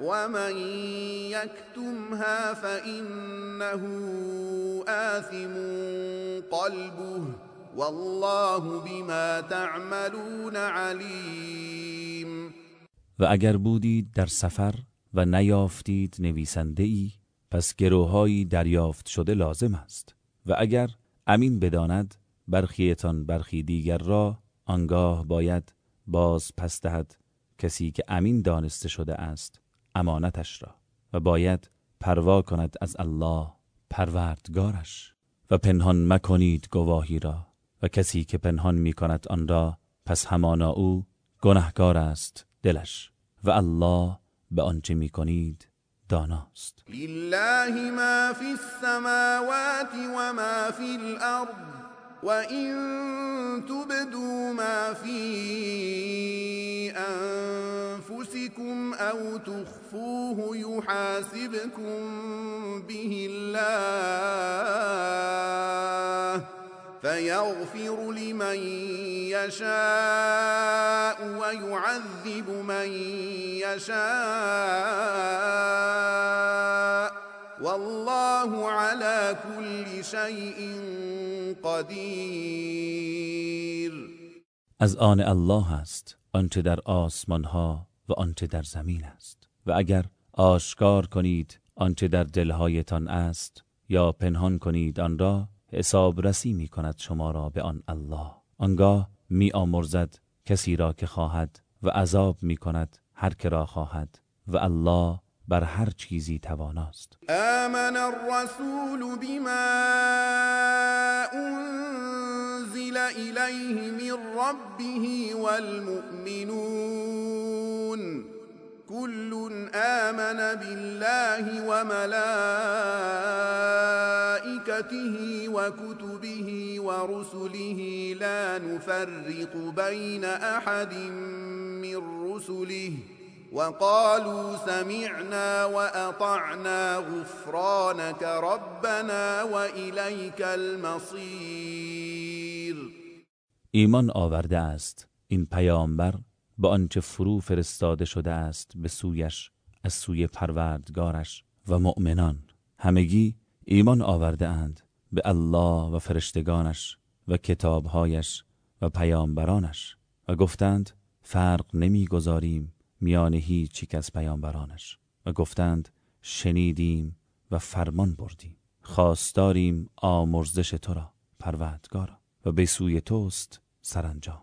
ومن يكتمها فإنه آثم قلبه والله بما تعملون علیم و اگر بودید در سفر و نیافتید نویسنده ای پس گروهایی دریافت شده لازم است. و اگر امین بداند، برخیتان برخی دیگر را آنگاه باید باز پس دهد. کسی که امین دانسته شده است امانتش را و باید پروا کند از الله، پروردگارش. و پنهان مکنید گواهی را و کسی که پنهان می کند آن را، پس همانا او گنهگار است دلش و الله به آنچه می کنید داناست. لله ما فی السماوات و ما فی الارض وَإِن تُبْدُوا مَا فِي أَنفُسِكُمْ أَوْ تُخْفُوهُ يُحَاسِبْكُم بِهِ اللَّهُ فَيَغْفِرُ لِمَن يَشَاءُ وَيُعَذِّبُ مَن يَشَاءُ والله على كل شيء قدیر از آن الله است، آنچه در آسمان ها و آنچه در زمین است. و اگر آشکار کنید، آنچه در دلهایتان است یا پنهان کنید، آن را حساب رسی می کند شما را به آن الله. آنگاه می آمرزد کسی را که خواهد و عذاب می کند هر که را خواهد و الله بر هر چیزی تواناست. آمن الرسول بما انزل الیه من ربه والمؤمنون. كل آمن بالله وملائكته وكتبه ورسله لا نفرق بين احد من رسله وقالوا سمعنا وأطعنا غفرانك ربنا وإليك المصير. ایمان آورده است. این پیامبر با آنچه فرو فرستاده شده است به سویش، از سوی پروردگارش و مؤمنان. همگی ایمان آورده اند به الله و فرشتگانش و کتابهایش و پیامبرانش و گفتند، فرق نمیگذاریم میان هیچ یک از پیامبرانش. و گفتند، شنیدیم و فرمان بردیم. خواستاریم آمرزش تو را، پروردگارا. و به سوی توست سرانجام.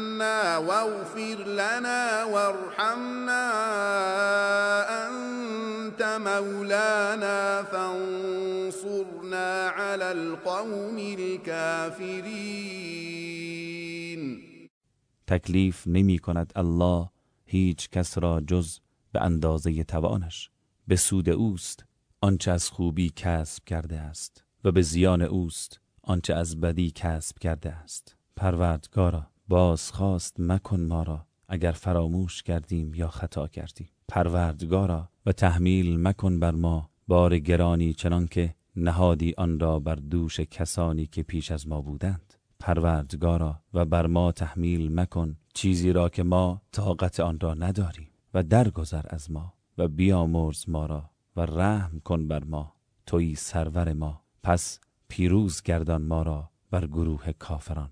واغفر لنا وارحمنا أنت مولانا فانصرنا على القوم الكافرين. تکلیف نمی کند الله، هیچ کس را جز به اندازه توانش. به سود اوست، آنچه از خوبی کسب کرده است. و به زیان اوست، آنچه از بدی کسب کرده است. پروردگارا بازخواست مکن ما را، اگر فراموش کردیم یا خطا کردیم. پروردگارا، و تحمیل مکن بر ما. بار گرانی چنانکه نهادی آن را بر دوش کسانی که پیش از ما بودند. پروردگارا، و بر ما تحمیل مکن چیزی را که ما طاقت آن را نداریم و درگذر از ما و بیامرز ما را و رحم کن بر ما. تویی سرور ما، پس پیروز گردان ما را بر گروه کافران.